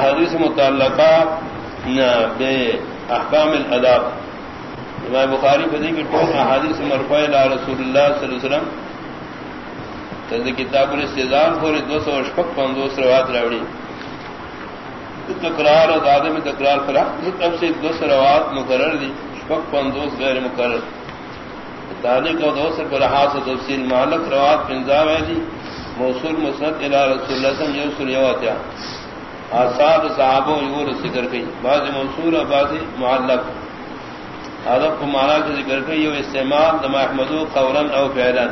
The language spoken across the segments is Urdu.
حدیث متعلقہ بے احکام الاداب. امام بخاری فضی کی ٹوک احادیث مرفع الى رسول اللہ صلی اللہ علیہ وسلم؟ تذ کتاب الاستزان پوری دو سو اشفق پندوس روات راوڑی. تکرار اور آدم تکرار کرا تب سے دو سو روات مقرر دی. اشفق پندوس غیر مقرر. تعلیق اور دو سر پر حاص تفصیل مالک روات پنجاب ہے دی موصول مسند الى رسول اللہ صلی اللہ علیہ وسلم یواتیا آثار صحابہ یور ذکر کی بعض موصول اور بعض معلق۔ ادب کو مانا کے ذکر کی یہ استعمال دما احمدو قولا او فعلا۔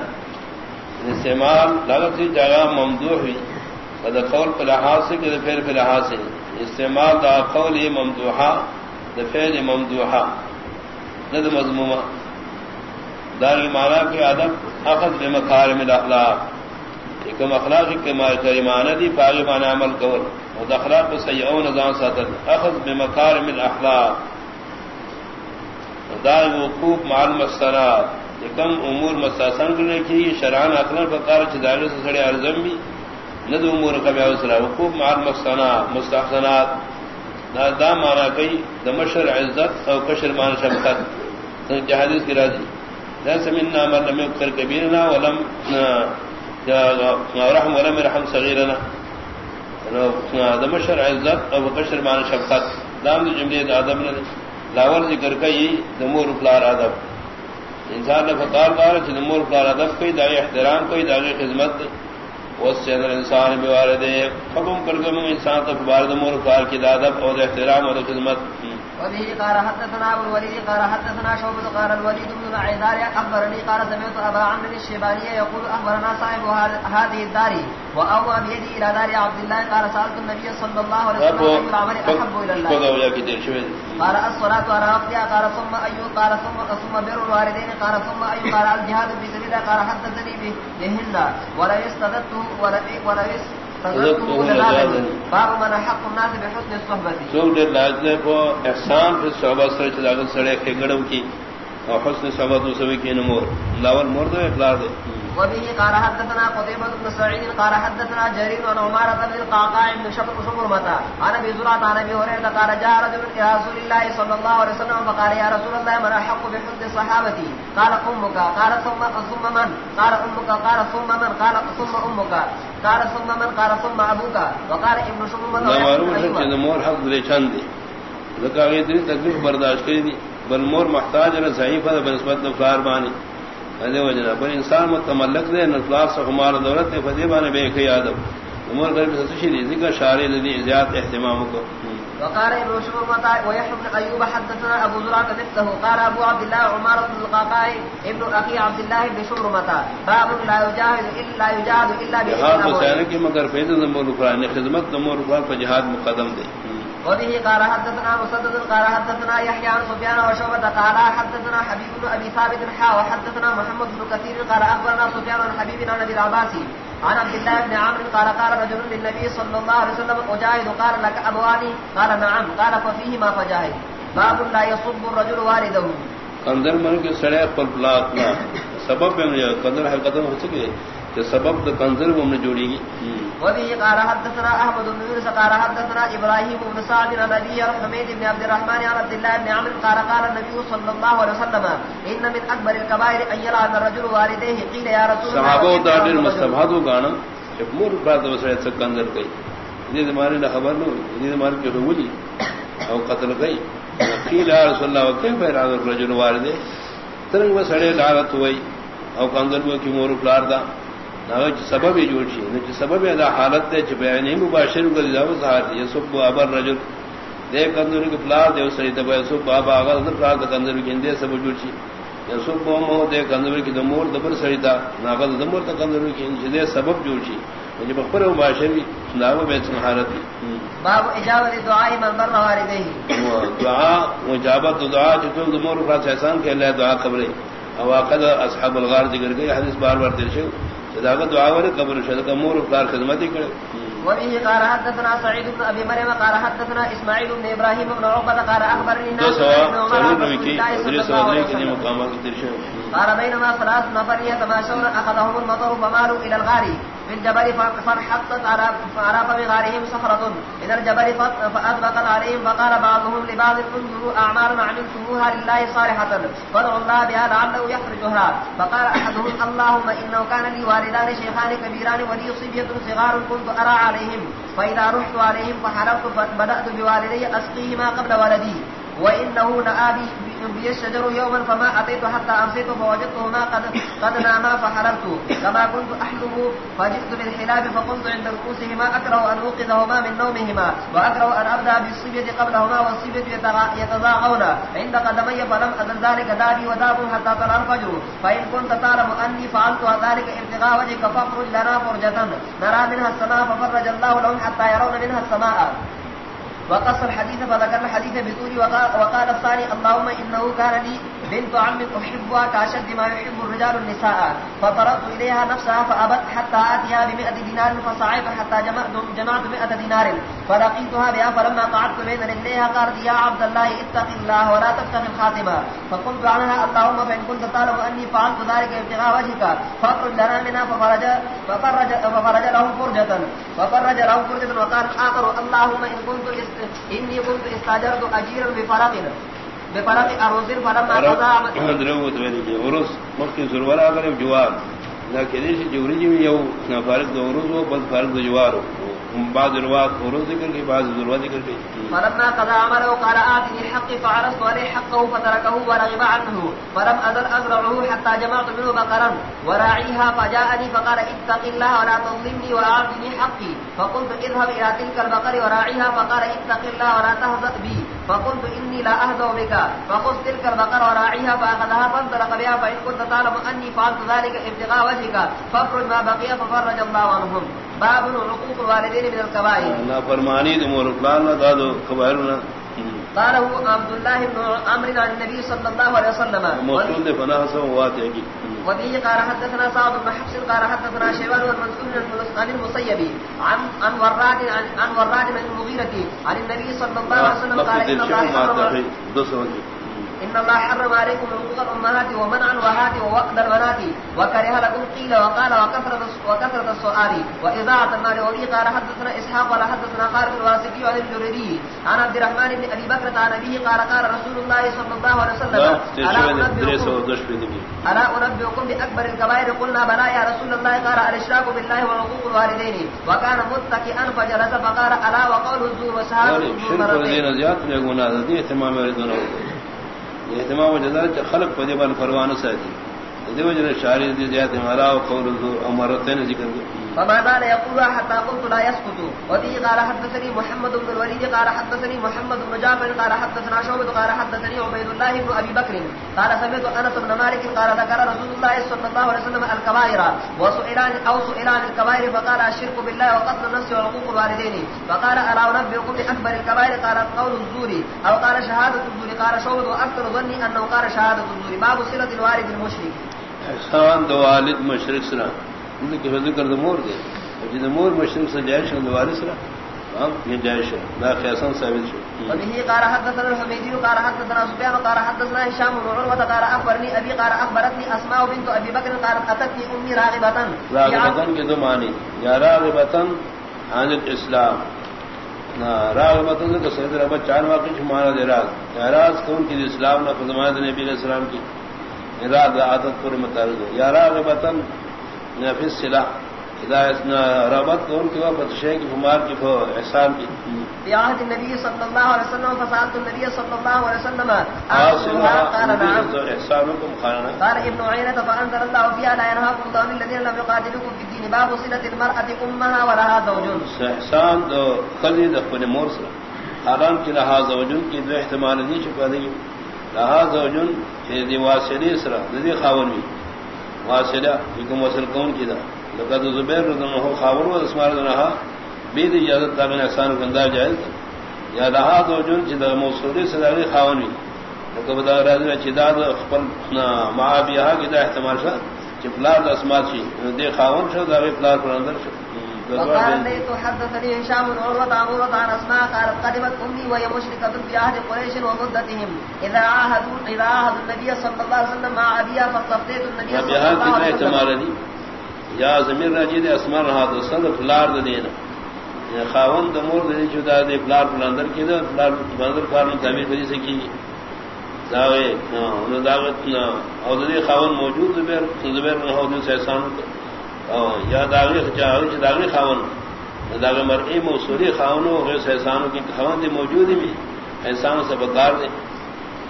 استعمال لغت سی جگہ ممدوح ہوئی۔ قد قول پر لحاظ سے کہ فعل پر لحاظ سے۔ استعمال دا قول یہ ممدوحا دا فعل ممدوحا ند مضمومہ دار مانا کے ادب اخذ بمکارم الاخلاق۔ کم اخلاق کے کریمان دی پاگی مان عمل کور اور اخلاق سیئو نظام ساتل. اخذ بمکار من اخلاق دائم وقوف مال مسترات کم امور مستحسن کرنے کی، شرعان اخلاق فقار چدائر سے سڑے ارزم بھی. ند امور کا کبھی اوسرا وقوف مال مستنات مستحسنات. دا مانا کئی دمشر عزت اور کشر مان شبکت جہادیز کی راضی. جیسے من نامر لم یکتر کبیرنا ولم رحم ولم رحم صغیرنا دمشر عزت او بشر مان شفقت. دام دو جملے ادب نے لاول ذکر کئی دمور فلار ادب. انسان نے فقار بار چ دمور فلار ادب کئی داغ احترام کئی داغ خدمت اس سے اندر انسان بیوارد حکم کر کے انسان تو بار دمور فلار کی ادب اور احترام اور خدمت. وبه قال حدثنا ابو الوليد قال حدثنا شعبة قال الوليد بن عيدار اخبرني قال سمعت ابا عمرو الشيباني يقول اخبرنا صاحب هذه الدار واوى بيدي الى دار عبد الله قال سالت النبي صلى الله عليه وسلم العمل احب الى الله. قال الصلاه على وقتها قال ثم اي قال ثم ثم بر الوالدين قال ثم اي قال الجهاد في سبيل قال حدثني بهن ولا يستدت ولا ولا باب من حق الناس بحسن الصحبه سو دیر لاجنے کو احسان پھر صحبت سڑے چلاگل سڑے کھنگڑوں کی اور حسن صحبت دوسرے کی نمور۔ لاول ہے اخلاق دے۔ وبه قال حدثنا قتيبة بن سعيد قال حدثنا جرير عن عمارة بن القعقاع بن شبر متى عن ابي زرعة عن ابي هريرة قال جاء رجل الى رسول الله صلى الله عليه وسلم فقال يا رسول الله من احق بحسن صحابتي؟ قال امك قال ثم ثم من؟ قال امك قال ثم من؟ قال ثم امك قال ثم من؟ قال ثم ابوك وقال ابن شبر لا معلوم کہ مور حق دے چند لکہ یہ تکلیف برداشت کی دی بل مور محتاج ہے ضعیف ہے بنسبت فار بانی. ادے وجنا پر انسان متملک دے نفلاس سے ہمارا دولت ہے فدی بانے بے خی ادب عمر بھی سچی دی؟ ذکر شارع دی زیاد اہتمام کو وقال ابن ويحب بن ايوب حدثنا ابو زرعه مثله قال ابو عبد الله عمر بن القعقاع ابن اخي عبد الله بن متى باب لا يجاهد الا يجاهد الا کی مگر فیض نمبر قران خدمت نمبر جہاد مقدم دے وبه قال حدثنا مسدد قال حدثنا يحيى عن سفيان وشعبة قال حدثنا حبيب بن ابي ثابت حا وحدثنا محمد بن كثير قال اخبرنا سفيان عن حبيب عن ابي العباس عن عبد الله بن عمرو قال قال رجل للنبي صلى الله عليه وسلم اجاهد قال لك ابواني قال نعم قال ففيه ما فجاهد باب لا يصب الرجل والده اندر من کے سڑے پر بلاک سبب میں قدر ہے قدر ہو سکے کہ سبب تو کنزر وہ نے جوڑی گی وبه قال حدثنا احمد بن يونس قال حدثنا ابراهيم بن سعد ابي حميد بن عبد الرحمن عن عبد الله بن عمرو قال قال النبي صلى الله عليه وسلم ان من اكبر الكبائر ان يلعن الرجل والديه قيل يا رسول الله غانا مور بعد سکندر گئی۔ یہ ہمارے نہ خبر نو یہ ہمارے کے ہولی او قتل گئی۔ قيل يا رسول الله كيف يلعن الرجل والديه ترنگ وسڑے لعنت ہوئی او کندر کو کی مور پلار دا۔ سبب جوڑ چی سبب ادا حالت ہے چھپیا نہیں مباشر کو دلاو سہار یہ سب ابر رجل دے کندر کے پلار دے سری تب سب بابا آگا پلار دا کندر کی دے سب جوڑ چی یا سب بوم دے کندر کی دمور دبر سری تا ناغل دمور تا کندر کی دے سبب جوڑ چی مجھے بخبر مباشر بھی دعو بیت سمحارت باب اجابت دعاء من بر والديه دعا اجابت دعا چتو دمور کا احسان کہ اللہ دعا قبر او اقد اصحاب الغار ذکر گئی حدیث بار بار دل شو صداقت دعا ور قبر شد کا مور کار خدمت کرے۔ وبه قال حدثنا سعيد بن ابي مريم قال حدثنا اسماعيل بن ابراهيم بن عقبه قال اخبرني الناس قال بينما ثلاث نفر يتماشون اخذهم المطر فمالوا الى الغار۔ في الجبل فانحطت على فعرف بغارهم صخرة. إلى الجبل فأطبقت عليهم فقال بعضهم لبعض انظروا أعمارنا عملتموها لله صالحة. فادعوا الله بها لعله يخرجها. فقال أحدهم اللهم إنه كان لي والدان شيخان كبيران ولي صبية صغار كنت أرى عليهم. فإذا رحت عليهم فحرقت فبدأت بوالدي أسقيهما قبل ولدي. وإنه لآبي بي الشجر يوما فما أتيت حتى أمسيت فوجدتهما قد, قد ناما فحللت. كما كنت أحلم فجئت بالحلاب فقلت عند رؤوسهما أكره أن أوقظهما من نومهما وأكره أن أبدأ بالصبية قبلهما والصبية يتضاغون عند قدمي فلم أزل ذلك دابي وداب حتى طلع الفجر. فإن كنت تعلم أني فعلت ذلك ابتغاء وجهك فاخرج لنا فرجة. نرى منها السماء ففرج الله لهم حتى يرون منها السماء. وقص الحديث فذكر الحديث بطول وقال, الثاني اللهم إنه كان لي بنت عم أحبها كأشد ما يحب الرجال النساء. فطرقت إليها نفسها فأبت حتى آتيها بمئة دينار فصعيت حتى جمعت, جمعت مئة دينار. فلقيتها بها فلما قعدت بين رجليها قالت يا عبد الله اتق الله ولا تفتح الخاتمة. فقلت عنها اللهم فإن كنت تعلم أني فعلت ذلك ابتغاء وجهك. فاخرج لنا منها ففرج, ففرج, ففرج لهم فرجة. ففرج لهم فرجة وقال آخر اللهم إن كنت إني كنت استاجرت أجيرا بفرق بفرق أروز فلما قضى درو تو ورس مخکې زرور اگر جوار دا کېدې چې جوړی جی یو نه فارق د ورس او بل فارق د جوارو بعض روات ورس ذکر کی بعض ضرورت ذکر کی فلما قضى عمله قال آتني حق فعرضت عليه حقه فتركه ورغب عنه. فلم أزل أزرعه حتى جمعت منه بقرا. وراعيها فجاءني فقال اتق الله ولا تظلمني وأعطني حقي. فقلت اذهب إلى تلك البقر وراعيها فقال اتق الله ولا تهزأ بي. فقلت إني لا أهدو بك. فخذ تلك البقر وراعيها فأخذها فانطلق بها فإن كنت تعلم أني فعلت ذلك ابتغاء وجهك. فافرج ما بقي ففرج الله عنهم. باب عقوق الوالدين من الكبائر. لا فرمانی دمور پلان دادو کبائرنا قاله عبد الله بن عمرو عن النبي صلى الله عليه وسلم. موصول دے فنا سو وات ہے وبه قال حدثنا صعب بن حفص قال حدثنا شيبان والمنصور عن المصيب عن عن وراد عن وراد من المغيرة عن النبي صلى الله عليه وسلم قال ان الله ان الله حرم عليكم حقوق الامهات ومنع الوهات ووقت البنات وكره لكم قيل وقال وكثرة وكثرة السؤال. واذاعة المال وبه قال حدثنا اسحاق ولا حدثنا خالد الواسطي عن الجريري عن عبد الرحمن بن ابي بكر عن ابيه قال قال رسول الله صلى الله عليه وسلم الا انبئكم باكبر الكبائر؟ قلنا بلى يا رسول الله. قال الاشراك بالله وعقوق الوالدين. وكان متكئا فجلس فقال الا وقول الزور وشهاده الزور اہتمام و جزا خلق پدی بال پروانہ ساتھی دیو جن شاری دی زیاد ہمارا و قول امرتن ذکر فما زال يقول حتى قلت لا يسكت. وفي قال حدثني محمد بن الوليد، قال حدثني محمد بن جعفر قال حدثنا شعبة، قال حدثني عبيد الله بن ابي بكر. قال سمعت انس بن مالك قال ذكر رسول الله صلى الله عليه وسلم الكبائر. وسئلان او سئلان الكبائر، فقال الشرك بالله وقتل النفس وعقوق الوالدين. فقال الا انبئكم باكبر الكبائر؟ قال قول الزور. او قال شهاده الزور. قال شعبة واكثر ظني انه قال شهاده الزور. باب صله الوالد المشرك. احسان دو والد مشرک سلام سرا ذکر دمور دے. جی دمور مشرک سے جائش یہ جائش ہے. لا خیسان ثابت شو وبه قال حدثنا الحميدي قال حدثنا سفيان قال حدثنا هشام بن عروة قال اخبرني ابي قال اخبرتني اسماء بنت ابي بكر قالت اتتني امي راغبة راغبة کے دو معنی. یا راغبة عن الاسلام. راغبة کا سید رحمت چار واقع دے راز. کون کی؟ اسلام نہ فرمایا نبی علیہ السلام کی. اراد عادت پر متعلق یا نفس سلا۔ ہدایت رغبت کو ان کی وقت شیخ کی فمار کی فو احسان کی۔ عهد النبي صلى الله عليه وسلم فسألت النبي صلى الله عليه وسلم۔ قال نعم۔ احسانكم خاننا قال ابن عينة فأنزل الله فيها لا ينهاكم الله الذين لم يقاتلوكم في الدين باب صلة المرأة أمها ولها زوج احسان دو خلي دخل مورسل حرام کی لها زوجن کی دو احتمال نہیں چکا دی لها زوجن دی واسلی سرا دی خاون وی واصلہ یکم وصل کون کی دا؟ لقد زبیر رضی اللہ عنہ خاون و اسمار رہا بید اجازت تا میں احسان گندا جائز یا لها زوجن چی دا موصولی سرا دی خاون وی۔ لقد بدا راز چی دا دا خپل ما بیا کی دا احتمال شا چی فلا دا اسمار چی، دے خاون شا دا غی پلار پر اندر شا وقال ليت حدثني هشام بن عروة عن عروة عن أسماء قالت قدمت أمي وهي مشركة في عهد قريش ومدتهم إذا عاهدوا إذا عاهدوا النبي صلى الله عليه وسلم مع أبيها فاستفتيت النبي صلى الله عليه وسلم. یا زمین راجی دے اسمان رہا تو سند فلار دینا خاون دا مور دے جدا دے فلار فلاندر کی دا فلار فلاندر کار میں تعمیر کری سے کی داغے داغت او دے خاون موجود زبیر زبیر رہا دے سے احسان یا داغی چاہوی داغی خاون داغ مرئی موصولی خاونوں غیر احسانوں کی خاون دی موجود بھی احسانوں سے بکار دے.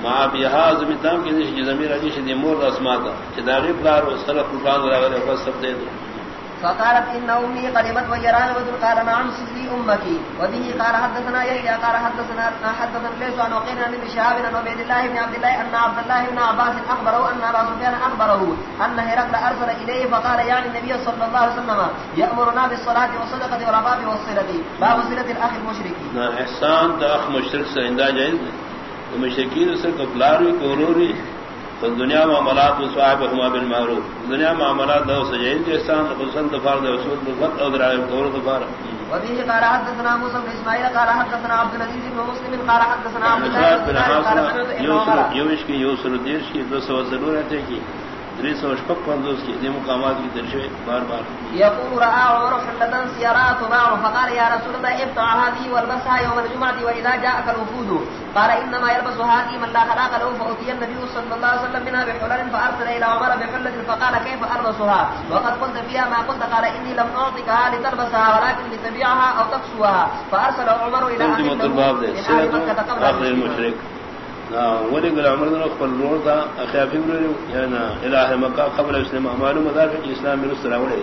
ماں بہا زمین تام کی جی زمین راجی سے مور اسماتا. داغی پلار و سرف قرآن لگا سب دے دو. فقالت ان امي قدمت ويران وذل قال نعم سيدي امك وبه قال حدثنا يحيى، قال حدثنا حدثنا ليس عن وقيل عن ابن شهاب بن عبيد الله بن عبد الله ان عبد الله بن عباس اخبره ان ابا سفيان اخبره ان هرقل ارسل اليه فقال يعني النبي صلى الله عليه وسلم يامرنا بالصلاه والصدقه والرباب والصله باب صله الاخ المشرك. نعم احسان اخ مشرك سے اندا جائز مشرکین سے کفلاری کوروری. دنیا معاملات صاحب ہما بن معروف دنیا معاملات دو سجید کے ساتھ حسن دفار دو رسول بفت اور درائے دور دفار وبه قال حدثنا موسى بن اسماعيل قال حدثنا عبد العزيز بن مسلم قال حدثنا عبد الله بن حاصل يوش کی يوسر دیش کی دو سو ضرورت ہے کہ دریس و شپک پندوس کی دی مقامات کی درشے بار بار. يقول رأى عمر حلة سيارات معه فقال يا رسول الله ابتع هذه والبسها يوم الجمعة وإذا جاءك الوفود قال إنما يلبس هذه من لا خلاق له فأتي النبي صلى الله عليه وسلم منها بحلل فأرسل إلى عمر بحلة فقال كيف ألبسها؟ وقد قلت فيها ما قلت. قال إني لم أعطكها لتلبسها ولكن لتبيعها أو تكسوها فأرسل عمر إلى أهل مكة قبل المشرك. ولی گل عمر نے خپل روح تھا اخیافی یعنی الہ مکہ قبل اسلام معلوم دا کہ اسلام میں رسول اللہ